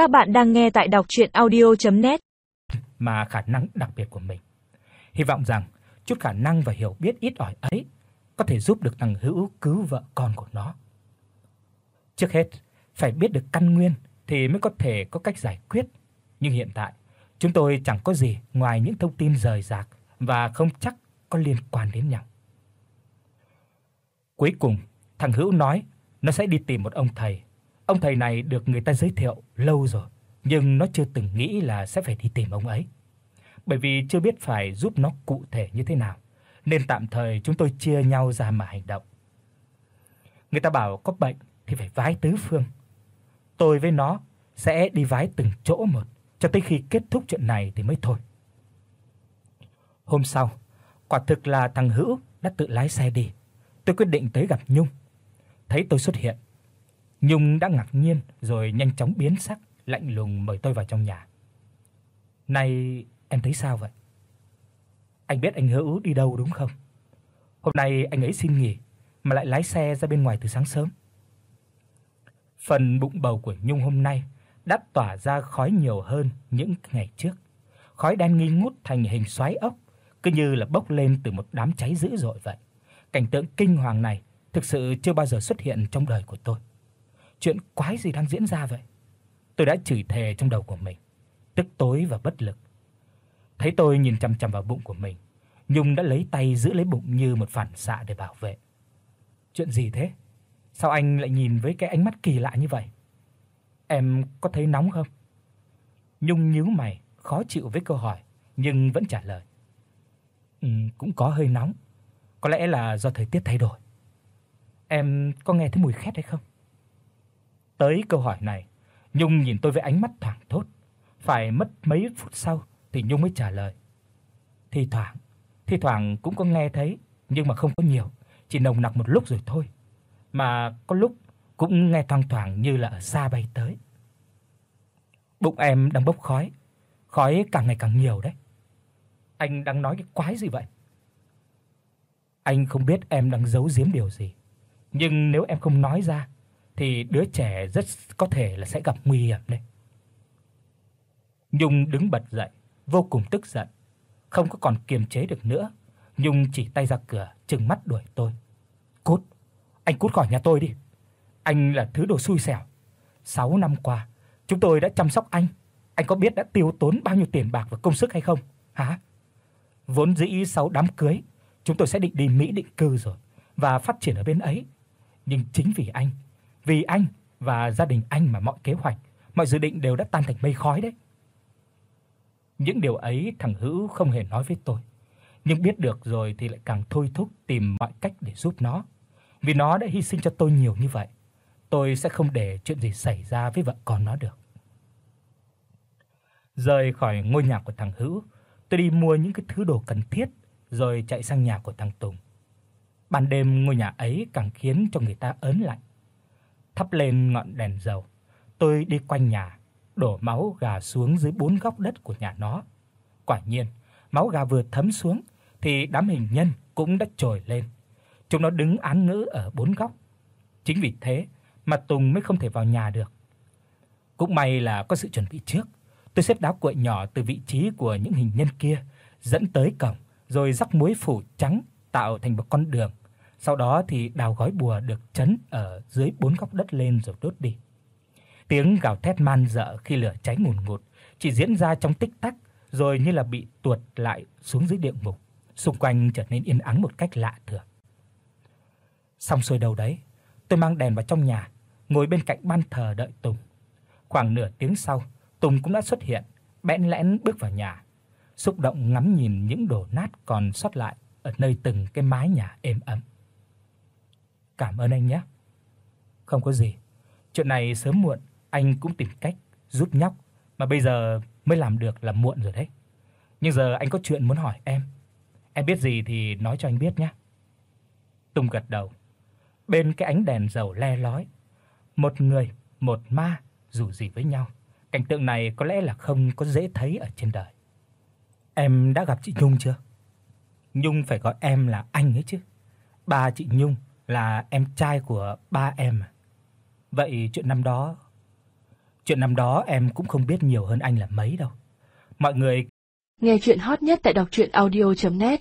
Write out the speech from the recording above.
Các bạn đang nghe tại đọc audio net mà khả năng đặc biệt của mình. Hy vọng rằng chút khả năng và hiểu biết ít ỏi ấy có thể giúp được thằng Hữu cứu vợ con của nó. Trước hết, phải biết được căn nguyên thì mới có thể có cách giải quyết, nhưng hiện tại chúng tôi chẳng có gì ngoài những thông tin rời rạc và không chắc có liên quan đến nhau. Cuối cùng, thằng Hữu nói nó sẽ đi tìm một ông thầy. Ông thầy này được người ta giới thiệu lâu rồi, nhưng nó chưa từng nghĩ là sẽ phải đi tìm ông ấy. Bởi vì chưa biết phải giúp nó cụ thể như thế nào, nên tạm thời chúng tôi chia nhau ra mà hành động. Người ta bảo có bệnh thì phải vái tứ phương. Tôi với nó sẽ đi vái từng chỗ một cho tới khi kết thúc chuyện này thì mới thôi. Hôm sau, quả thực là thằng Hữu đã tự lái xe đi. Tôi quyết định tới gặp Nhung. Thấy tôi xuất hiện, Nhung đã ngạc nhiên rồi nhanh chóng biến sắc, lạnh lùng mời tôi vào trong nhà. "Này, em thấy sao vậy?" "Anh biết anh Hữu đi đâu đúng không? Hôm nay anh ấy xin nghỉ mà lại lái xe ra bên ngoài từ sáng sớm." Phần bụng bầu của Nhung hôm nay đã tỏa ra khói nhiều hơn những ngày trước. Khói đen nghi ngút thành hình xoáy ốc, cứ như là bốc lên từ một đám cháy dữ dội vậy. Cảnh tượng kinh hoàng này thực sự chưa bao giờ xuất hiện trong đời của tôi. Chuyện quái gì đang diễn ra vậy? Tôi đã chửi thề trong đầu của mình, tức tối và bất lực. Thấy tôi nhìn chằm chằm vào bụng của mình, Nhung đã lấy tay giữ lấy bụng như một phản xạ để bảo vệ. Chuyện gì thế? Sao anh lại nhìn với cái ánh mắt kỳ lạ như vậy? Em có thấy nóng không? Nhung nhíu mày, khó chịu với câu hỏi nhưng vẫn trả lời. Ừ, cũng có hơi nóng. Có lẽ là do thời tiết thay đổi. Em có nghe thấy mùi khét hay không? Tới câu hỏi này, Nhung nhìn tôi với ánh mắt thẳng thốt. Phải mất mấy phút sau thì Nhung mới trả lời. Thi thoảng, thi thoảng cũng có nghe thấy, nhưng mà không có nhiều, chỉ nồng nặc một lúc rồi thôi. Mà có lúc cũng nghe thoang thoảng như là ở xa bay tới. Bụng em đang bốc khói, khói càng ngày càng nhiều đấy. Anh đang nói cái quái gì vậy? Anh không biết em đang giấu giếm điều gì, nhưng nếu em không nói ra thì đứa trẻ rất có thể là sẽ gặp nguy hiểm đấy. Nhung đứng bật dậy, vô cùng tức giận, không có còn kiềm chế được nữa, Nhung chỉ tay ra cửa, trừng mắt đuổi tôi. "Cút, anh cút khỏi nhà tôi đi. Anh là thứ đồ xui xẻo. 6 năm qua, chúng tôi đã chăm sóc anh, anh có biết đã tiêu tốn bao nhiêu tiền bạc và công sức hay không? Hả? Vốn dĩ sau đám cưới, chúng tôi sẽ định đi Mỹ định cư rồi và phát triển ở bên ấy. Nhưng chính vì anh, vì anh và gia đình anh mà mọi kế hoạch, mọi dự định đều đã tan thành mây khói đấy. Những điều ấy thằng Hữu không hề nói với tôi, nhưng biết được rồi thì lại càng thôi thúc tìm mọi cách để giúp nó. Vì nó đã hy sinh cho tôi nhiều như vậy, tôi sẽ không để chuyện gì xảy ra với vợ con nó được. Rời khỏi ngôi nhà của thằng Hữu, tôi đi mua những cái thứ đồ cần thiết rồi chạy sang nhà của thằng Tùng. Ban đêm ngôi nhà ấy càng khiến cho người ta ớn lạnh. Thắp lên ngọn đèn dầu, tôi đi quanh nhà, đổ máu gà xuống dưới bốn góc đất của nhà nó. Quả nhiên, máu gà vừa thấm xuống thì đám hình nhân cũng đã trồi lên. Chúng nó đứng án ngữ ở bốn góc. Chính vì thế mà Tùng mới không thể vào nhà được. Cũng may là có sự chuẩn bị trước. Tôi xếp đá cuội nhỏ từ vị trí của những hình nhân kia dẫn tới cổng, rồi rắc muối phủ trắng tạo thành một con đường. Sau đó thì đào gói bùa được trấn ở dưới bốn góc đất lên rồi đốt đi. Tiếng gào thét man dợ khi lửa cháy ngùn ngụt chỉ diễn ra trong tích tắc rồi như là bị tuột lại xuống dưới địa ngục. Xung quanh trở nên yên ắng một cách lạ thường. Xong xuôi đầu đấy, tôi mang đèn vào trong nhà, ngồi bên cạnh ban thờ đợi Tùng. Khoảng nửa tiếng sau, Tùng cũng đã xuất hiện, bẽn lẽn bước vào nhà, xúc động ngắm nhìn những đồ nát còn sót lại ở nơi từng cái mái nhà êm ấm. Cảm ơn anh nhé. Không có gì. Chuyện này sớm muộn anh cũng tìm cách giúp nhóc, mà bây giờ mới làm được là muộn rồi đấy. Nhưng giờ anh có chuyện muốn hỏi em. Em biết gì thì nói cho anh biết nhé. Tùng gật đầu. Bên cái ánh đèn dầu le lói, một người, một ma dù gì với nhau. Cảnh tượng này có lẽ là không có dễ thấy ở trên đời. Em đã gặp chị Nhung chưa? Nhung phải gọi em là anh ấy chứ. Ba chị Nhung là em trai của ba em. Vậy chuyện năm đó, Chuyện năm đó em cũng không biết nhiều hơn anh là mấy đâu. Mọi người Nghe chuyện hot nhất tại đọc audio net